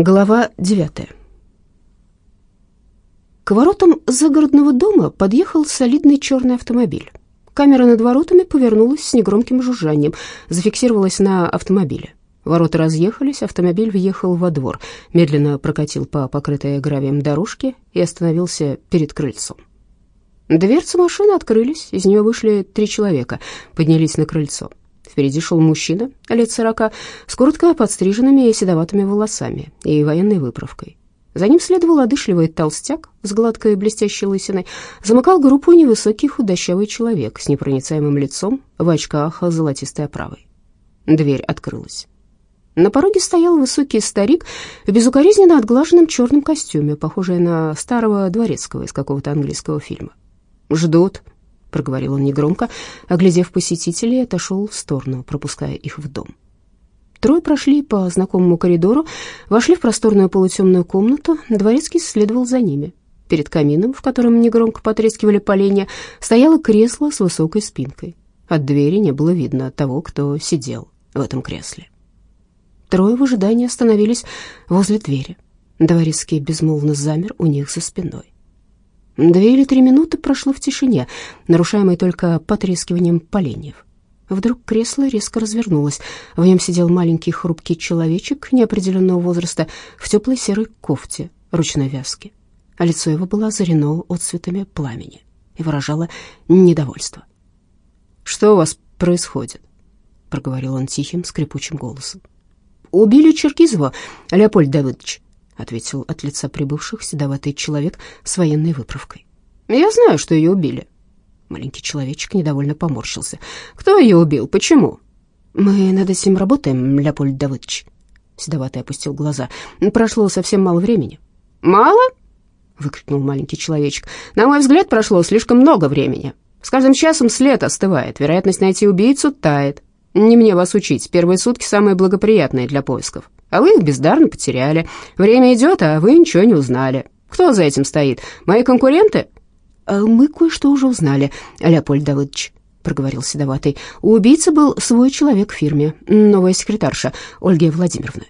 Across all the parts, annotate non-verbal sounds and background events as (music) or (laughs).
Глава девятая. К воротам загородного дома подъехал солидный черный автомобиль. Камера над воротами повернулась с негромким жужжанием, зафиксировалась на автомобиле. Ворота разъехались, автомобиль въехал во двор, медленно прокатил по покрытой гравием дорожке и остановился перед крыльцом. Дверцы машины открылись, из нее вышли три человека, поднялись на крыльцо. Впереди шел мужчина, лет сорока, с коротко подстриженными и седоватыми волосами и военной выправкой. За ним следовал одышливый толстяк с гладкой блестящей лысиной. Замыкал группу невысокий худощавый человек с непроницаемым лицом, в очках золотистой оправой. Дверь открылась. На пороге стоял высокий старик в безукоризненно отглаженном черном костюме, похожий на старого дворецкого из какого-то английского фильма. «Ждут», — проговорил он негромко, оглядев посетителей, отошел в сторону, пропуская их в дом. Трое прошли по знакомому коридору, вошли в просторную полутемную комнату, дворецкий следовал за ними. Перед камином, в котором негромко потрескивали поленья, стояло кресло с высокой спинкой. От двери не было видно того, кто сидел в этом кресле. Трое в ожидании остановились возле двери. Дворецкий безмолвно замер у них за спиной. Две или три минуты прошло в тишине, нарушаемой только потрескиванием поленьев. Вдруг кресло резко развернулось. В нем сидел маленький хрупкий человечек неопределенного возраста в теплой серой кофте ручной вязки, а лицо его было озарено отцветами пламени и выражало недовольство. «Что у вас происходит?» — проговорил он тихим, скрипучим голосом. «Убили Черкизова, Леопольд Давыдович», ответил от лица прибывших седоватый человек с военной выправкой. «Я знаю, что ее убили». Маленький человечек недовольно поморщился. «Кто ее убил? Почему?» «Мы над этим работаем, Леопольд Давыдович». Седоватый опустил глаза. «Прошло совсем мало времени». «Мало?» — выкрикнул маленький человечек. «На мой взгляд, прошло слишком много времени. С каждым часом след остывает, вероятность найти убийцу тает. Не мне вас учить, первые сутки самые благоприятные для поисков. А вы их бездарно потеряли. Время идет, а вы ничего не узнали. Кто за этим стоит? Мои конкуренты?» «А «Мы кое-что уже узнали, Леопольд Давыдович», — проговорил Седоватый. «У убийцы был свой человек в фирме, новая секретарша Ольга Владимировна».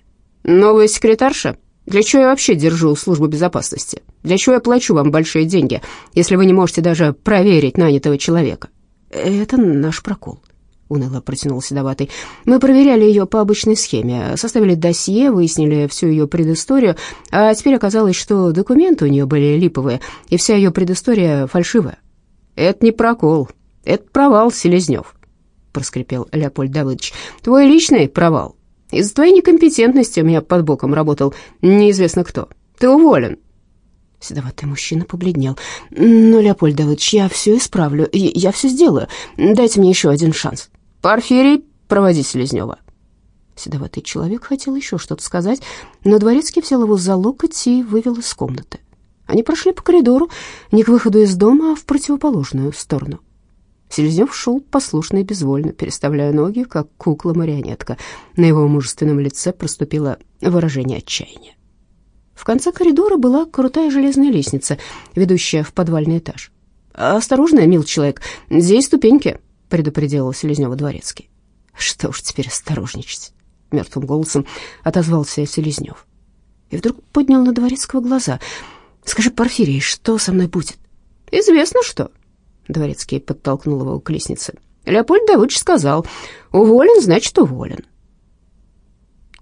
«Новая секретарша? Для чего я вообще держу службу безопасности? Для чего я плачу вам большие деньги, если вы не можете даже проверить нанятого человека?» «Это наш прокол», — уныло протянул Седоватый. «Мы проверяли ее по обычной схеме, составили досье, выяснили всю ее предысторию, а теперь оказалось, что документы у нее были липовые, и вся ее предыстория фальшивая». «Это не прокол, это провал, Селезнев», — проскрипел Леопольд Давыдович. «Твой личный провал. Из-за твоей некомпетентности у меня под боком работал неизвестно кто. Ты уволен». Седоватый мужчина побледнел. «Ну, Леопольд Давыдович, я все исправлю, я, все сделаю. Дайте мне еще один шанс». «Порфирий, проводи Селезнева». Седоватый человек хотел еще что-то сказать, но Дворецкий взял его за локоть и вывел из комнаты. Они прошли по коридору, не к выходу из дома, а в противоположную сторону. Селезнев шел послушно и безвольно, переставляя ноги, как кукла-марионетка. На его мужественном лице проступило выражение отчаяния. В конце коридора была крутая железная лестница, ведущая в подвальный этаж. «Осторожно, мил человек, здесь ступеньки», — предупредил Селезнева дворецкий. «Что уж теперь осторожничать?» — мертвым голосом отозвался Селезнев. И вдруг поднял на дворецкого глаза. «Скажи, Порфирий, что со мной будет?» «Известно что». Дворецкий подтолкнул его к лестнице. «Леопольд Давыдович сказал, уволен, значит, уволен».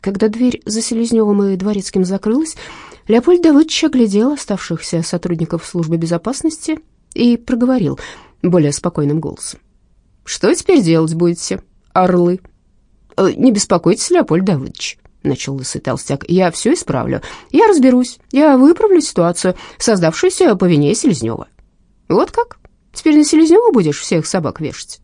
Когда дверь за Селезневым и Дворецким закрылась, Леопольд Давыдович оглядел оставшихся сотрудников службы безопасности и проговорил более спокойным голосом. Что теперь делать будете, орлы? Э, не беспокойтесь, Леопольд Давыдович, начал лысый толстяк. Я все исправлю. Я разберусь. Я выправлю ситуацию, создавшуюся по вине Селезнева. Вот как? Теперь на Селезнева будешь всех собак вешать?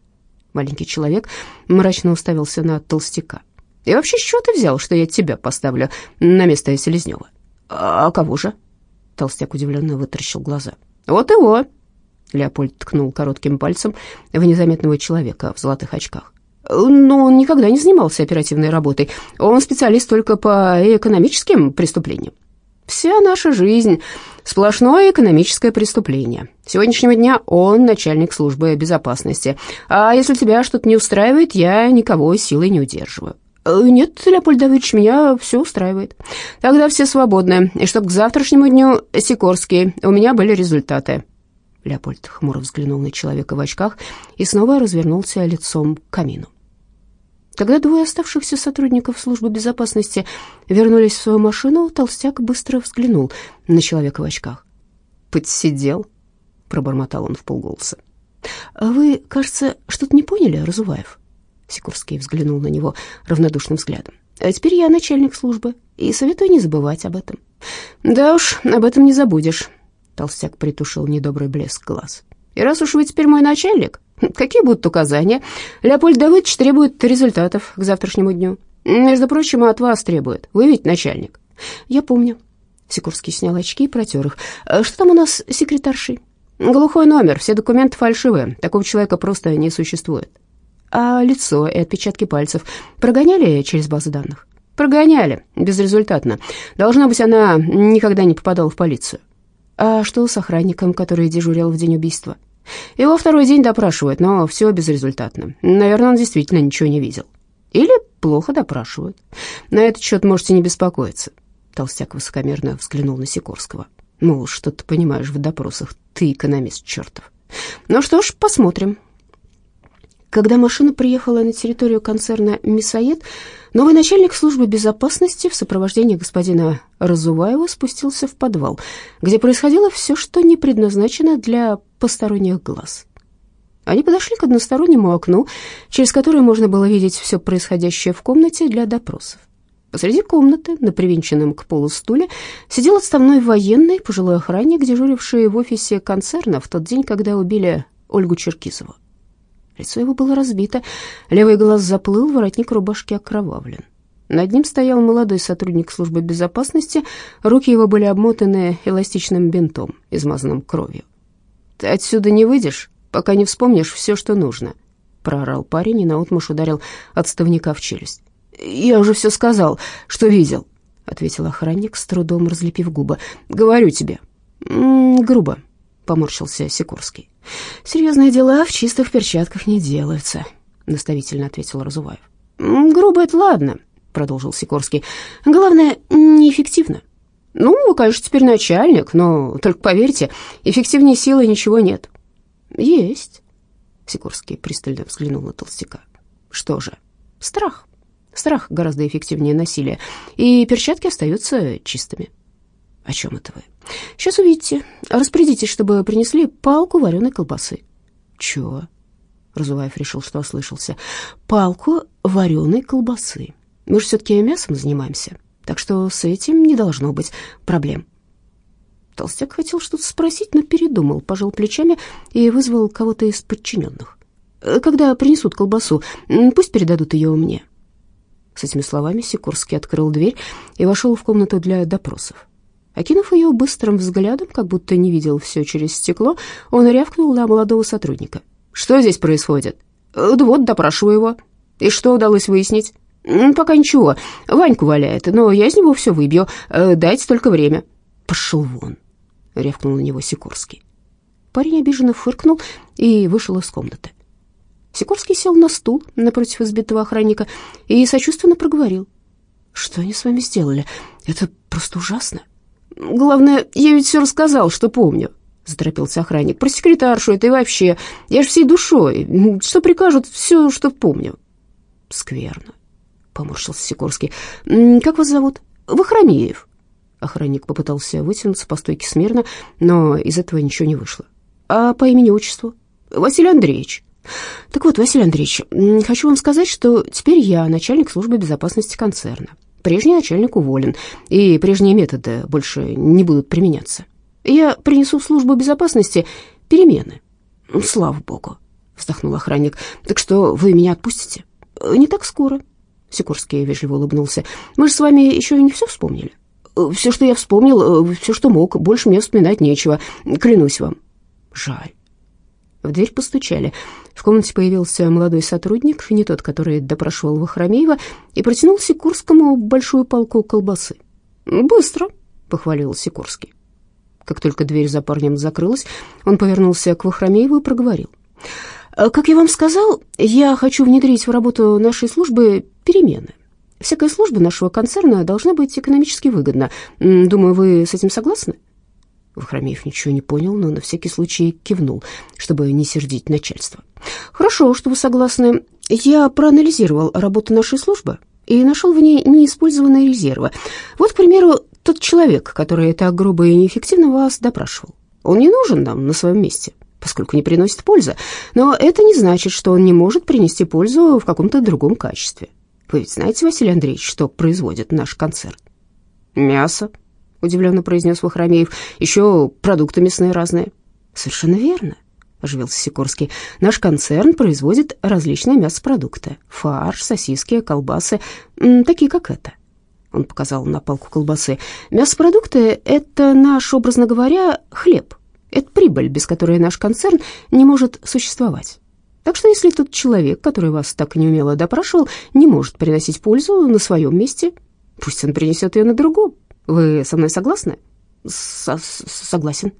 Маленький человек мрачно уставился на толстяка. И вообще, с чего ты взял, что я тебя поставлю на место Селезнева? А кого же? Толстяк удивленно вытаращил глаза. Вот его, Леопольд ткнул коротким пальцем в незаметного человека в золотых очках. Но он никогда не занимался оперативной работой. Он специалист только по экономическим преступлениям. Вся наша жизнь — сплошное экономическое преступление. С сегодняшнего дня он начальник службы безопасности. А если тебя что-то не устраивает, я никого силой не удерживаю. «Нет, Леопольд меня все устраивает. Тогда все свободны, и чтоб к завтрашнему дню Сикорский, у меня были результаты». Леопольд хмуро взглянул на человека в очках и снова развернулся лицом к камину. Когда двое оставшихся сотрудников службы безопасности вернулись в свою машину, толстяк быстро взглянул на человека в очках. «Подсидел», — пробормотал он вполголоса. «А вы, кажется, что-то не поняли, Разуваев?» Сикорский взглянул на него равнодушным взглядом. «А теперь я начальник службы, и советую не забывать об этом». «Да уж, об этом не забудешь», — толстяк притушил недобрый блеск глаз. «И раз уж вы теперь мой начальник, (laughs) какие будут указания? Леопольд Давыдович требует результатов к завтрашнему дню. Между прочим, от вас требует. Вы ведь начальник». «Я помню». Сикорский снял очки и протер их. «А «Что там у нас с секретаршей?» «Глухой номер, все документы фальшивые. Такого человека просто не существует». А лицо и отпечатки пальцев прогоняли через базы данных? Прогоняли, безрезультатно. Должно быть, она никогда не попадала в полицию. А что с охранником, который дежурил в день убийства? Его второй день допрашивают, но все безрезультатно. Наверное, он действительно ничего не видел. Или плохо допрашивают. На этот счет можете не беспокоиться. Толстяк высокомерно взглянул на Сикорского. Ну, что ты понимаешь в допросах, ты экономист чертов. Ну что ж, посмотрим, когда машина приехала на территорию концерна «Мясоед», новый начальник службы безопасности в сопровождении господина Разуваева спустился в подвал, где происходило все, что не предназначено для посторонних глаз. Они подошли к одностороннему окну, через которое можно было видеть все происходящее в комнате для допросов. Посреди комнаты, на привинченном к полу стуле, сидел отставной военный, пожилой охранник, дежуривший в офисе концерна в тот день, когда убили Ольгу Черкизову. Лицо его было разбито, левый глаз заплыл, воротник рубашки окровавлен. Над ним стоял молодой сотрудник службы безопасности, руки его были обмотаны эластичным бинтом, измазанным кровью. «Ты отсюда не выйдешь, пока не вспомнишь все, что нужно», — проорал парень и наотмашь ударил отставника в челюсть. «Я уже все сказал, что видел», — ответил охранник, с трудом разлепив губы. «Говорю тебе». «М -м, «Грубо», — поморщился Сикорский. «Серьезные дела в чистых перчатках не делаются», — наставительно ответил Разуваев. «Грубо это ладно», — продолжил Сикорский. «Главное, неэффективно». «Ну, вы, конечно, теперь начальник, но только поверьте, эффективнее силы ничего нет». «Есть», — Сикорский пристально взглянул на толстяка. «Что же? Страх. Страх гораздо эффективнее насилия, и перчатки остаются чистыми». «О чем это вы?» «Сейчас увидите. Распорядитесь, чтобы принесли палку вареной колбасы». «Чего?» Разуваев решил, что ослышался. «Палку вареной колбасы. Мы же все-таки мясом занимаемся, так что с этим не должно быть проблем». Толстяк хотел что-то спросить, но передумал, пожал плечами и вызвал кого-то из подчиненных. «Когда принесут колбасу, пусть передадут ее мне». С этими словами Сикорский открыл дверь и вошел в комнату для допросов. Окинув ее быстрым взглядом, как будто не видел все через стекло, он рявкнул на молодого сотрудника. «Что здесь происходит?» «Да вот, допрашиваю его». «И что удалось выяснить?» «Пока ничего. Ваньку валяет, но я из него все выбью. Э, дайте только время». «Пошел вон», — рявкнул на него Сикорский. Парень обиженно фыркнул и вышел из комнаты. Сикорский сел на стул напротив избитого охранника и сочувственно проговорил. «Что они с вами сделали? Это просто ужасно. Главное, я ведь все рассказал, что помню, заторопился охранник. Про секретаршу это и вообще. Я же всей душой. Что прикажут, все, что помню. Скверно, поморщился Сикорский. Как вас зовут? Вахромеев. Охранник попытался вытянуться по стойке смирно, но из этого ничего не вышло. А по имени-отчеству? Василий Андреевич. Так вот, Василий Андреевич, хочу вам сказать, что теперь я начальник службы безопасности концерна. Прежний начальник уволен, и прежние методы больше не будут применяться. Я принесу в службу безопасности перемены. Слава богу, вздохнул охранник. Так что вы меня отпустите? Не так скоро. Сикорский вежливо улыбнулся. Мы же с вами еще не все вспомнили. Все, что я вспомнил, все, что мог, больше мне вспоминать нечего. Клянусь вам. Жаль. В дверь постучали. В комнате появился молодой сотрудник, не тот, который допрашивал Вахромеева, и протянул Сикорскому большую палку колбасы. «Быстро», — похвалил Сикорский. Как только дверь за парнем закрылась, он повернулся к Вахромееву и проговорил. «Как я вам сказал, я хочу внедрить в работу нашей службы перемены. Всякая служба нашего концерна должна быть экономически выгодна. Думаю, вы с этим согласны?» Вахромеев ничего не понял, но на всякий случай кивнул, чтобы не сердить начальство. «Хорошо, что вы согласны. Я проанализировал работу нашей службы и нашел в ней неиспользованные резервы. Вот, к примеру, тот человек, который так грубо и неэффективно вас допрашивал. Он не нужен нам на своем месте, поскольку не приносит пользы, но это не значит, что он не может принести пользу в каком-то другом качестве. Вы ведь знаете, Василий Андреевич, что производит наш концерн? Мясо, удивленно произнес Вахромеев. Еще продукты мясные разные. Совершенно верно, оживился Сикорский. Наш концерн производит различные мясопродукты: фарш, сосиски, колбасы, такие как это. Он показал на палку колбасы. Мясопродукты — это наш, образно говоря, хлеб. Это прибыль, без которой наш концерн не может существовать. Так что если тот человек, который вас так неумело допрашивал, не может приносить пользу на своем месте, пусть он принесет ее на другом. Вы со мной согласны? Со согласен,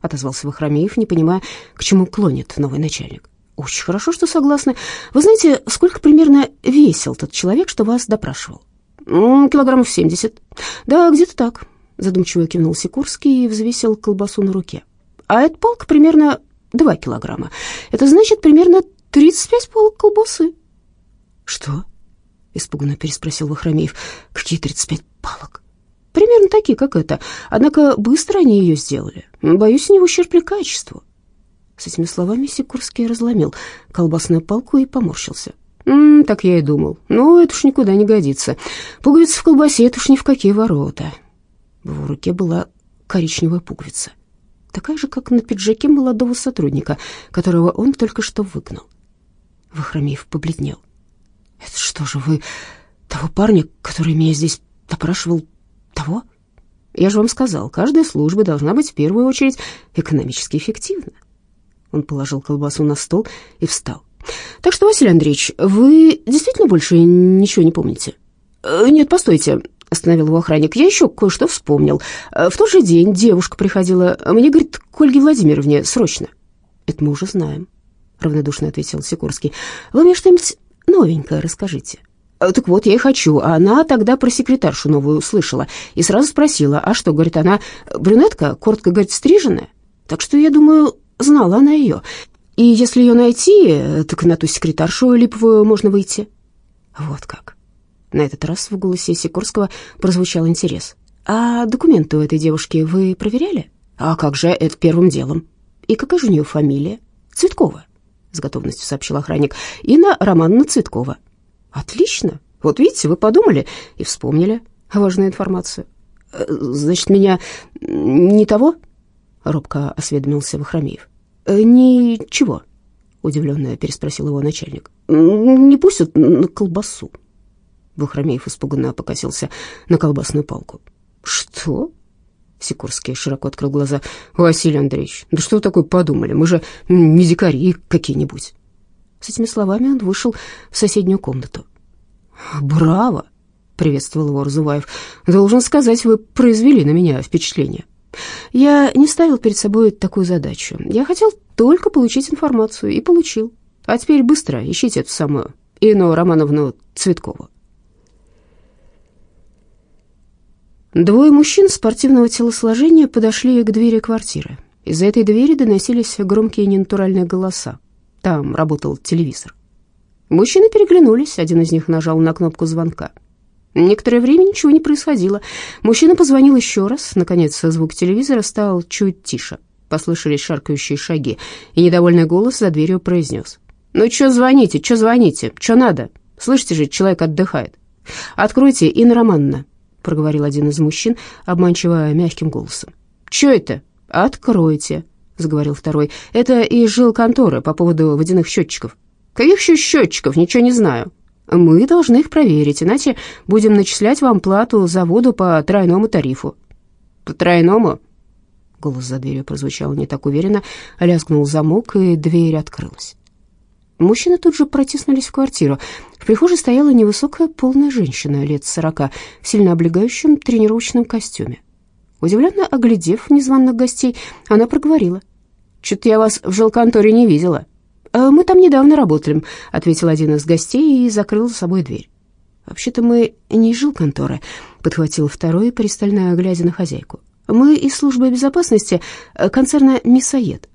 отозвался Вахромеев, не понимая, к чему клонит новый начальник. Очень хорошо, что согласны. Вы знаете, сколько примерно весил тот человек, что вас допрашивал? Килограммов семьдесят. Да, где-то так. Задумчиво кивнул Сикорский и взвесил колбасу на руке. А эта палка примерно два килограмма. Это значит примерно тридцать пять палок колбасы. Что? Испуганно переспросил Вахромеев. Какие тридцать пять палок? Примерно такие, как это. Однако быстро они ее сделали. Боюсь, не в ущерб ли качеству. С этими словами Сикорский разломил колбасную палку и поморщился. «М -м, «Так я и думал. Но это уж никуда не годится. Пуговица в колбасе — это уж ни в какие ворота». В его руке была коричневая пуговица, такая же, как на пиджаке молодого сотрудника, которого он только что выгнал. Вахромеев побледнел. «Это что же вы того парня, который меня здесь допрашивал, того? Я же вам сказал, каждая служба должна быть в первую очередь экономически эффективна». Он положил колбасу на стол и встал. Так что, Василий Андреевич, вы действительно больше ничего не помните? Э, нет, постойте, остановил его охранник. Я еще кое-что вспомнил. Э, в тот же день девушка приходила. Мне говорит, к Ольге Владимировне, срочно. Это мы уже знаем, равнодушно ответил Сикорский. Вы мне что-нибудь новенькое расскажите. Э, так вот, я и хочу. Она тогда про секретаршу новую услышала и сразу спросила, а что, говорит, она брюнетка, коротко, говорит, стриженная? Так что, я думаю, знала она ее. И если ее найти, так на ту секретаршу липовую можно выйти. Вот как. На этот раз в голосе Сикорского прозвучал интерес. А документы у этой девушки вы проверяли? А как же, это первым делом. И какая же у нее фамилия? Цветкова, с готовностью сообщил охранник. Инна Романовна Цветкова. Отлично. Вот видите, вы подумали и вспомнили важную информацию. Э, значит, меня не того? Робко осведомился Вахромеев. Э, «Ничего», — удивленно переспросил его начальник. «Не пустят на колбасу». Бухромеев испуганно покосился на колбасную палку. «Что?» Сикорский широко открыл глаза. «Василий Андреевич, да что вы такое подумали? Мы же не дикари какие-нибудь». С этими словами он вышел в соседнюю комнату. «Браво!» — приветствовал его Разуваев. «Должен сказать, вы произвели на меня впечатление. Я не ставил перед собой такую задачу. Я хотел только получить информацию и получил. А теперь быстро ищите эту самую Инну Романовну Цветкову. Двое мужчин спортивного телосложения подошли к двери квартиры. Из-за этой двери доносились громкие ненатуральные голоса. Там работал телевизор. Мужчины переглянулись, один из них нажал на кнопку звонка. Некоторое время ничего не происходило. Мужчина позвонил еще раз. Наконец, звук телевизора стал чуть тише. Послышались шаркающие шаги, и недовольный голос за дверью произнес. «Ну, что звоните, что звоните, что надо? Слышите же, человек отдыхает». «Откройте, Инна Романовна», — проговорил один из мужчин, обманчиво мягким голосом. «Что это?» «Откройте», — заговорил второй. «Это из жилконторы по поводу водяных счетчиков». «Каких еще счетчиков? Ничего не знаю». Мы должны их проверить, иначе будем начислять вам плату за воду по тройному тарифу». «По тройному?» Голос за дверью прозвучал не так уверенно, лязгнул замок, и дверь открылась. Мужчины тут же протиснулись в квартиру. В прихожей стояла невысокая полная женщина лет сорока в сильно облегающем тренировочном костюме. Удивленно оглядев незваных гостей, она проговорила. «Чё-то я вас в жилконторе не видела». «Э, «Мы там недавно работали», — ответил один из гостей и закрыл за собой дверь. «Вообще-то мы не из жилконторы», — подхватил второй, пристально глядя на хозяйку. «Мы из службы безопасности э, концерна «Мясоед».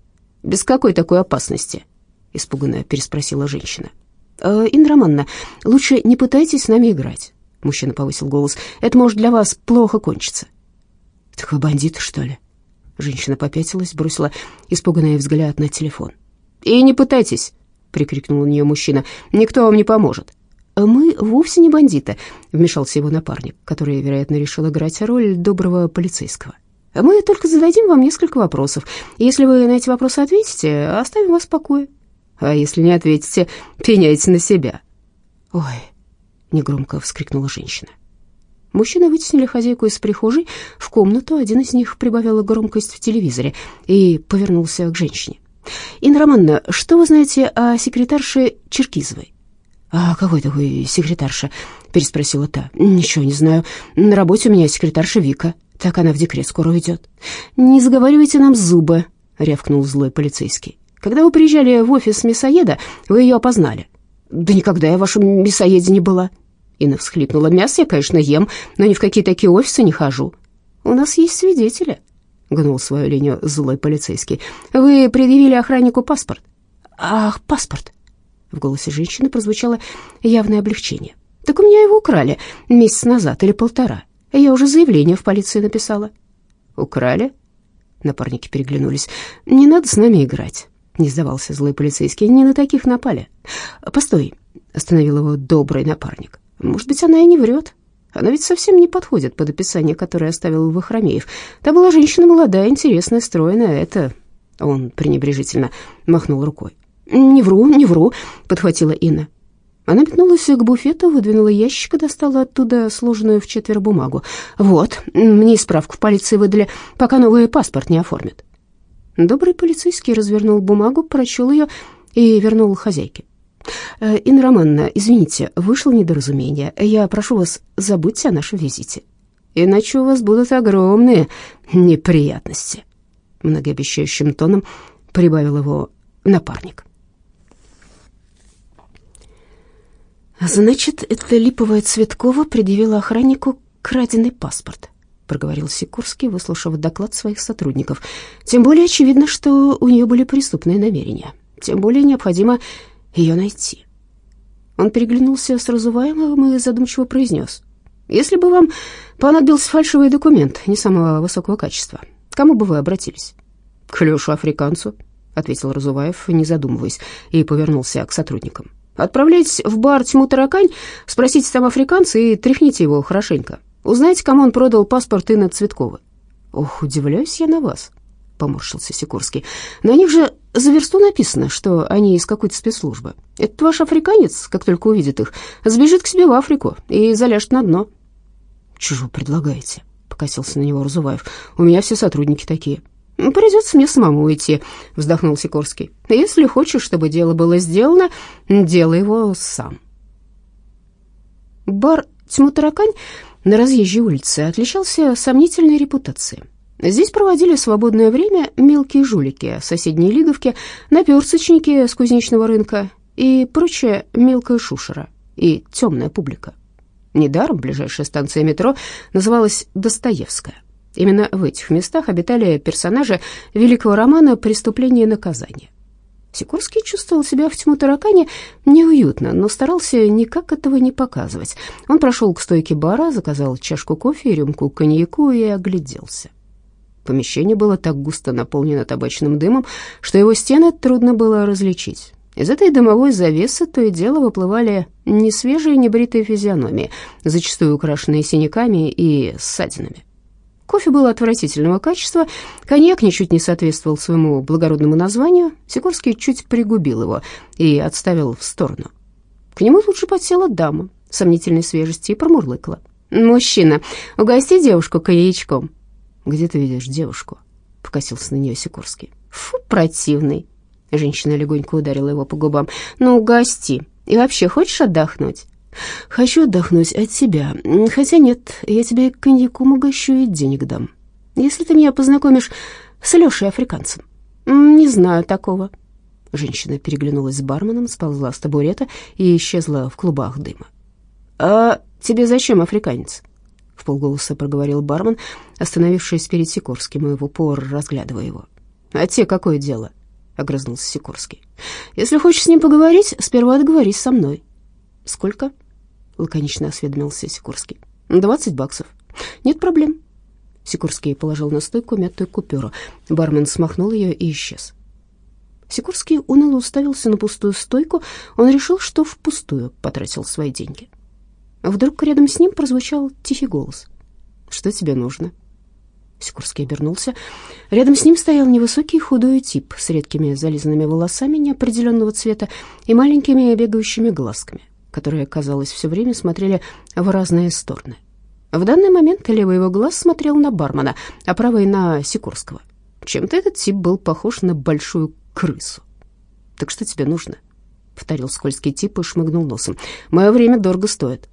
«Без какой такой опасности?» — испуганно переспросила женщина. «Э, «Инна лучше не пытайтесь с нами играть», — мужчина повысил голос. «Это может для вас плохо кончиться». «Так вы бандиты, что ли?» Женщина попятилась, бросила испуганный взгляд на телефон. «И не пытайтесь!» — прикрикнул на нее мужчина. «Никто вам не поможет!» «Мы вовсе не бандиты», — вмешался его напарник, который, вероятно, решил играть роль доброго полицейского. «Мы только зададим вам несколько вопросов. Если вы на эти вопросы ответите, оставим вас в покое. А если не ответите, пеняйте на себя». «Ой!» — негромко вскрикнула женщина. Мужчины вытеснили хозяйку из прихожей в комнату, один из них прибавил громкость в телевизоре и повернулся к женщине. «Инна Романовна, что вы знаете о секретарше Черкизовой?» «А какой такой секретарша?» — переспросила та. «Ничего не знаю. На работе у меня секретарша Вика. Так она в декрет скоро уйдет». «Не заговаривайте нам зубы», — рявкнул злой полицейский. «Когда вы приезжали в офис мясоеда, вы ее опознали». «Да никогда я в вашем мясоеде не была», Инна всхлипнула. «Мясо я, конечно, ем, но ни в какие такие офисы не хожу». «У нас есть свидетели», — гнул свою линию злой полицейский. «Вы предъявили охраннику паспорт». «Ах, паспорт!» В голосе женщины прозвучало явное облегчение. «Так у меня его украли месяц назад или полтора. Я уже заявление в полиции написала». «Украли?» Напарники переглянулись. «Не надо с нами играть», — не сдавался злой полицейский. «Не на таких напали». «Постой», — остановил его добрый напарник. Может быть, она и не врет. Она ведь совсем не подходит под описание, которое оставил Вахромеев. Та была женщина молодая, интересная, стройная. Это... Он пренебрежительно махнул рукой. «Не вру, не вру», — подхватила Инна. Она метнулась к буфету, выдвинула ящик и достала оттуда сложенную в четверо бумагу. «Вот, мне справку в полиции выдали, пока новый паспорт не оформят». Добрый полицейский развернул бумагу, прочел ее и вернул хозяйке. Э, «Инна Романовна, извините, вышло недоразумение. Я прошу вас, забудьте о нашем визите. Иначе у вас будут огромные неприятности», — многообещающим тоном прибавил его напарник. «Значит, эта липовая Цветкова предъявила охраннику краденый паспорт», — проговорил Сикорский, выслушав доклад своих сотрудников. «Тем более очевидно, что у нее были преступные намерения. Тем более необходимо ее найти. Он переглянулся с Разуваемым и задумчиво произнес. «Если бы вам понадобился фальшивый документ не самого высокого качества, кому бы вы обратились?» «К Лешу-африканцу», — ответил Разуваев, не задумываясь, и повернулся к сотрудникам. «Отправляйтесь в бар «Тьму таракань», спросите там африканца и тряхните его хорошенько. Узнайте, кому он продал паспорт Инны Цветковой». «Ох, удивляюсь я на вас», — поморщился Сикорский. «На них же за версту написано, что они из какой-то спецслужбы. Этот ваш африканец, как только увидит их, сбежит к себе в Африку и заляжет на дно». «Чего предлагаете?» — покосился на него Разуваев. «У меня все сотрудники такие». «Придется мне самому уйти», — вздохнул Сикорский. «Если хочешь, чтобы дело было сделано, делай его сам». Бар «Тьму таракань» на разъезжей улице отличался сомнительной репутацией. Здесь проводили свободное время мелкие жулики, соседние лиговки, наперсочники с кузнечного рынка и прочая мелкая шушера и темная публика. Недаром ближайшая станция метро называлась Достоевская. Именно в этих местах обитали персонажи великого романа «Преступление и наказание». Сикорский чувствовал себя в тьму таракане неуютно, но старался никак этого не показывать. Он прошел к стойке бара, заказал чашку кофе и рюмку коньяку и огляделся. Помещение было так густо наполнено табачным дымом, что его стены трудно было различить. Из этой дымовой завесы то и дело выплывали несвежие небритые физиономии, зачастую украшенные синяками и ссадинами. Кофе было отвратительного качества, коньяк ничуть не соответствовал своему благородному названию. Сикорский чуть пригубил его и отставил в сторону. К нему же подсела дама сомнительной свежести и промурлыкала. «Мужчина, угости девушку коньячком». «Где ты видишь девушку?» — покосился на нее Сикорский. «Фу, противный!» Женщина легонько ударила его по губам. «Ну, угости. И вообще, хочешь отдохнуть?» «Хочу отдохнуть от тебя. Хотя нет, я тебе коньяком угощу и денег дам. Если ты меня познакомишь с Лешей Африканцем». «Не знаю такого». Женщина переглянулась с барменом, сползла с табурета и исчезла в клубах дыма. «А тебе зачем африканец?» — в полголоса проговорил бармен, остановившись перед Сикорским и в упор разглядывая его. «А те какое дело?» — огрызнулся Сикорский. «Если хочешь с ним поговорить, сперва договорись со мной». «Сколько?» — лаконично осведомился Сикорский. «Двадцать баксов». «Нет проблем». Сикорский положил на стойку мятую купюру. Бармен смахнул ее и исчез. Сикорский уныло уставился на пустую стойку. Он решил, что впустую потратил свои деньги. Вдруг рядом с ним прозвучал тихий голос. «Что тебе нужно?» Сикорский обернулся. Рядом с ним стоял невысокий худой тип с редкими зализанными волосами неопределенного цвета и маленькими бегающими глазками, которые, казалось, все время смотрели в разные стороны. В данный момент левый его глаз смотрел на бармена, а правый — на Сикорского. Чем-то этот тип был похож на большую крысу. «Так что тебе нужно?» — повторил скользкий тип и шмыгнул носом. «Мое время дорого стоит».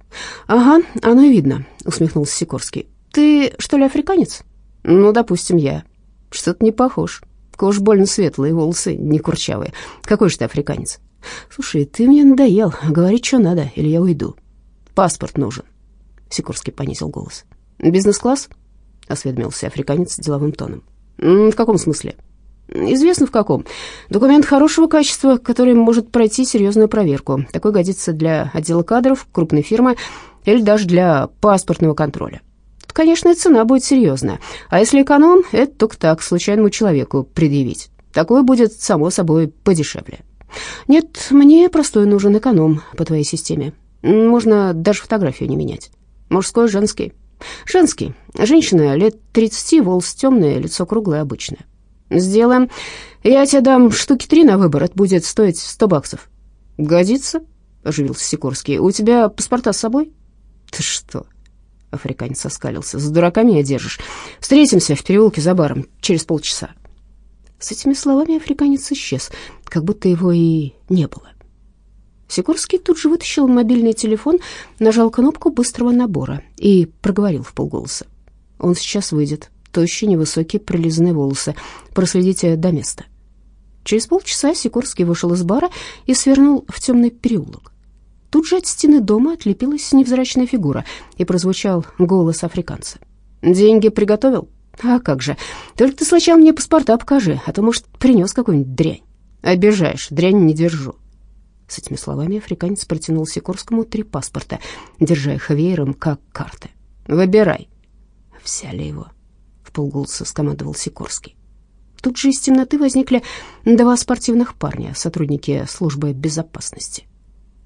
«Ага, оно и видно», — усмехнулся Сикорский. «Ты, что ли, африканец?» «Ну, допустим, я». «Что-то не похож. Кожа больно светлая, волосы не курчавые. Какой же ты африканец?» «Слушай, ты мне надоел. Говори, что надо, или я уйду». «Паспорт нужен», — Сикорский понизил голос. «Бизнес-класс?» — осведомился африканец деловым тоном. «В каком смысле?» Известно в каком. Документ хорошего качества, который может пройти серьезную проверку. Такой годится для отдела кадров, крупной фирмы или даже для паспортного контроля. Конечно, цена будет серьезная. А если эконом, это только так, случайному человеку предъявить. Такое будет, само собой, подешевле. Нет, мне простой нужен эконом по твоей системе. Можно даже фотографию не менять. Мужской, женский. Женский. Женщина лет 30, волосы темные, лицо круглое, обычное. «Сделаем. Я тебе дам штуки три на выбор, это будет стоить сто баксов». «Годится?» — оживился Сикорский. «У тебя паспорта с собой?» «Ты что?» — африканец оскалился. «За дураками я держишь. Встретимся в переулке за баром через полчаса». С этими словами африканец исчез, как будто его и не было. Сикорский тут же вытащил мобильный телефон, нажал кнопку быстрого набора и проговорил в полголоса. «Он сейчас выйдет тощие, невысокие, прилизанные волосы. Проследите до места». Через полчаса Сикорский вышел из бара и свернул в темный переулок. Тут же от стены дома отлепилась невзрачная фигура, и прозвучал голос африканца. «Деньги приготовил?» «А как же. Только ты сначала мне паспорта покажи, а то, может, принес какую-нибудь дрянь». «Обижаешь, дрянь не держу». С этими словами африканец протянул Сикорскому три паспорта, держа их веером, как карты. «Выбирай». Взяли его полголоса скомандовал Сикорский. Тут же из темноты возникли два спортивных парня, сотрудники службы безопасности.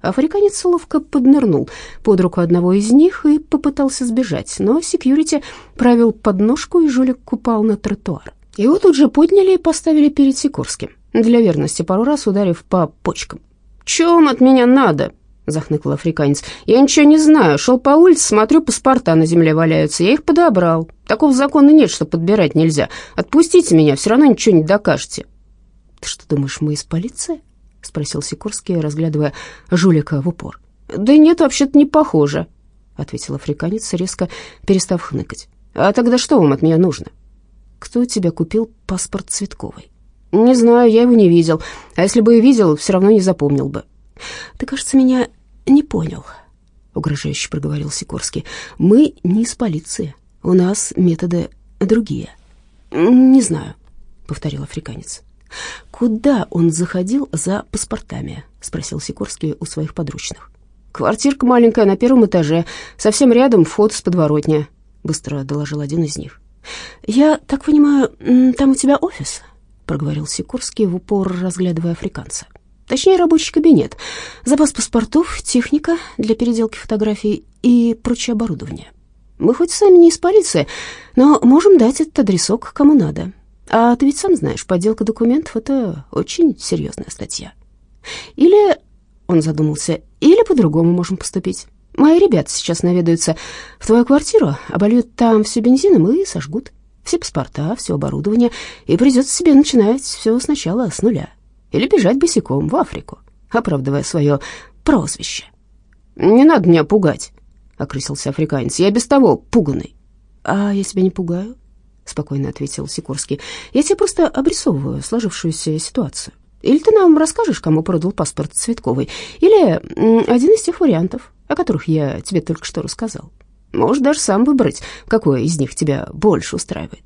Африканец ловко поднырнул под руку одного из них и попытался сбежать, но секьюрити правил подножку, и жулик купал на тротуар. Его тут же подняли и поставили перед Сикорским, для верности пару раз ударив по почкам. «Чем от меня надо?» Захныкал африканец. «Я ничего не знаю. Шел по улице, смотрю, паспорта на земле валяются. Я их подобрал. Такого закона нет, что подбирать нельзя. Отпустите меня, все равно ничего не докажете». «Ты что думаешь, мы из полиции?» — спросил Сикорский, разглядывая жулика в упор. «Да нет, вообще-то не похоже», — ответил африканец, резко перестав хныкать. «А тогда что вам от меня нужно?» «Кто у тебя купил паспорт Цветковой?» «Не знаю, я его не видел. А если бы и видел, все равно не запомнил бы». «Ты, кажется, меня не понял», — угрожающе проговорил Сикорский. «Мы не из полиции. У нас методы другие». «Не знаю», — повторил африканец. «Куда он заходил за паспортами?» — спросил Сикорский у своих подручных. «Квартирка маленькая на первом этаже, совсем рядом вход с подворотня», — быстро доложил один из них. «Я так понимаю, там у тебя офис?» — проговорил Сикорский в упор, разглядывая африканца. Точнее, рабочий кабинет, запас паспортов, техника для переделки фотографий и прочее оборудование. Мы хоть сами не из полиции, но можем дать этот адресок кому надо. А ты ведь сам знаешь, подделка документов — это очень серьезная статья. Или, он задумался, или по-другому можем поступить. Мои ребята сейчас наведаются в твою квартиру, обольют там все бензином и сожгут. Все паспорта, все оборудование, и придется себе начинать все сначала, с нуля или бежать босиком в Африку, оправдывая свое прозвище. «Не надо меня пугать», — окрысился африканец. «Я без того пуганный». «А я тебя не пугаю», — спокойно ответил Сикорский. «Я тебе просто обрисовываю сложившуюся ситуацию. Или ты нам расскажешь, кому продал паспорт Цветковой, или один из тех вариантов. о которых я тебе только что рассказал. Можешь даже сам выбрать, какое из них тебя больше устраивает.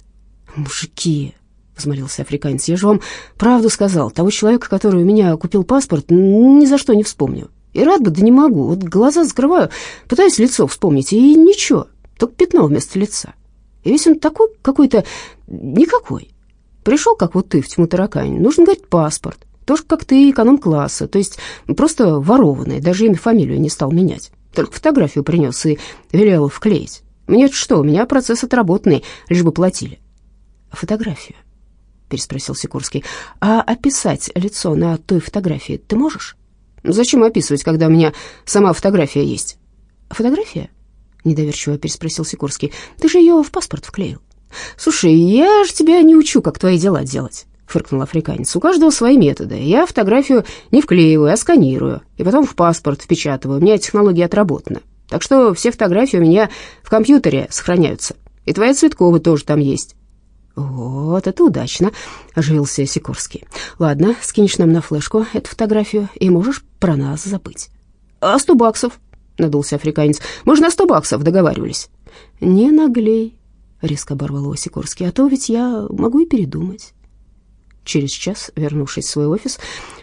Мужики, взмолился африканец, я же вам правду сказал. Того человека, который у меня купил паспорт, ни за что не вспомню. И рад бы, да не могу. Вот глаза закрываю, пытаюсь лицо вспомнить, и ничего, только пятно вместо лица. И весь он такой какой-то никакой. Пришел, как вот ты, в тьму таракань, нужен, говорит, паспорт. Тоже как ты, эконом-класса, то есть просто ворованный, даже имя, фамилию не стал менять. Только фотографию принес и велел вклеить. Мне что, у меня процесс отработанный, лишь бы платили. Фотографию? Переспросил Сикорский. А описать лицо на той фотографии ты можешь? Зачем описывать, когда у меня сама фотография есть? Фотография? Недоверчиво переспросил Сикорский. Ты же ее в паспорт вклеил. Слушай, я же тебя не учу, как твои дела делать фыркнул африканец. «У каждого свои методы. Я фотографию не вклеиваю, а сканирую, и потом в паспорт впечатываю. У меня технология отработана. Так что все фотографии у меня в компьютере сохраняются. И твоя Цветкова тоже там есть». «Вот это удачно», — оживился Сикорский. «Ладно, скинешь нам на флешку эту фотографию, и можешь про нас забыть». «А сто баксов?» — надулся африканец. «Мы же на сто баксов договаривались». «Не наглей», — резко оборвал его Сикорский, «а то ведь я могу и передумать». Через час, вернувшись в свой офис,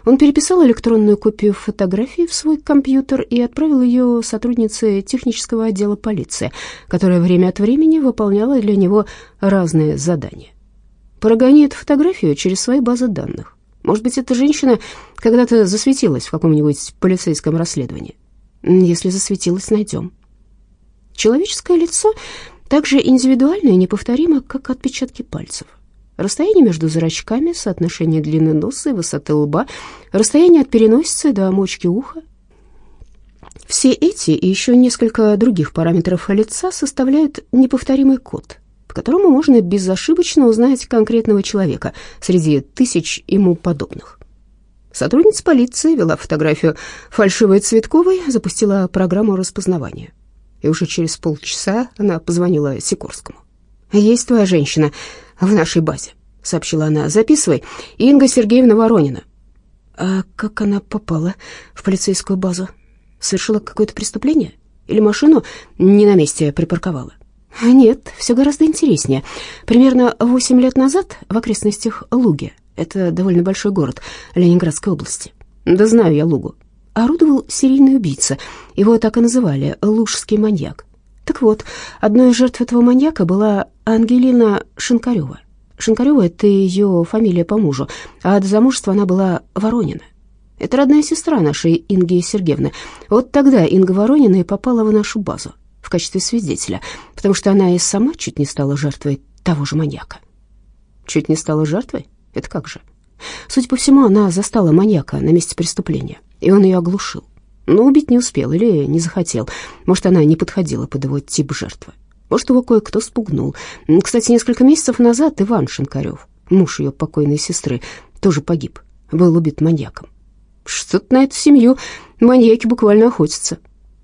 он переписал электронную копию фотографии в свой компьютер и отправил ее сотруднице технического отдела полиции, которая время от времени выполняла для него разные задания. Прогони эту фотографию через свои базы данных. Может быть, эта женщина когда-то засветилась в каком-нибудь полицейском расследовании. Если засветилась, найдем. Человеческое лицо так же индивидуально и неповторимо, как отпечатки пальцев расстояние между зрачками, соотношение длины носа и высоты лба, расстояние от переносицы до мочки уха. Все эти и еще несколько других параметров лица составляют неповторимый код, по которому можно безошибочно узнать конкретного человека среди тысяч ему подобных. Сотрудница полиции вела фотографию фальшивой Цветковой, запустила программу распознавания. И уже через полчаса она позвонила Сикорскому. «Есть твоя женщина в нашей базе», — сообщила она. «Записывай. Инга Сергеевна Воронина». «А как она попала в полицейскую базу? Совершила какое-то преступление? Или машину не на месте припарковала?» «Нет, все гораздо интереснее. Примерно восемь лет назад в окрестностях Луги, это довольно большой город Ленинградской области, да знаю я Лугу, орудовал серийный убийца. Его так и называли — Лужский маньяк. Так вот, одной из жертв этого маньяка была Ангелина Шинкарева. Шинкарева — это ее фамилия по мужу, а до замужества она была Воронина. Это родная сестра нашей Инги Сергеевны. Вот тогда Инга Воронина и попала в нашу базу в качестве свидетеля, потому что она и сама чуть не стала жертвой того же маньяка. Чуть не стала жертвой? Это как же? Судя по всему, она застала маньяка на месте преступления, и он ее оглушил. Но убить не успел или не захотел. Может, она не подходила под его тип жертвы. Может, его кое-кто спугнул. Кстати, несколько месяцев назад Иван Шинкарев, муж ее покойной сестры, тоже погиб. Был убит маньяком. Что-то на эту семью маньяки буквально охотятся.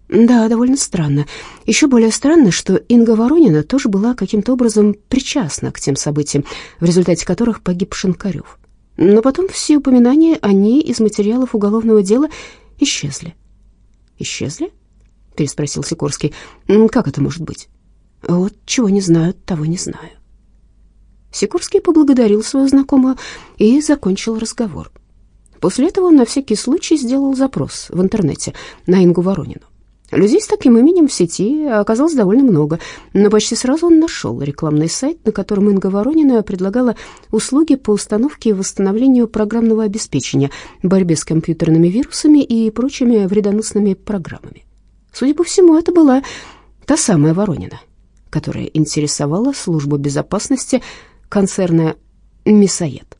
Да, довольно странно. Еще более странно, что Инга Воронина тоже была каким-то образом причастна к тем событиям, в результате которых погиб Шинкарев. Но потом все упоминания о ней из материалов уголовного дела исчезли. «Исчезли?» — переспросил Сикорский. «Как это может быть?» «Вот чего не знаю, того не знаю». Сикорский поблагодарил свою знакомую и закончил разговор. После этого он на всякий случай сделал запрос в интернете на Ингу Воронину. Людей с таким именем в сети оказалось довольно много, но почти сразу он нашел рекламный сайт, на котором Инга Воронина предлагала услуги по установке и восстановлению программного обеспечения, борьбе с компьютерными вирусами и прочими вредоносными программами. Судя по всему, это была та самая Воронина, которая интересовала службу безопасности концерна «Мясоед».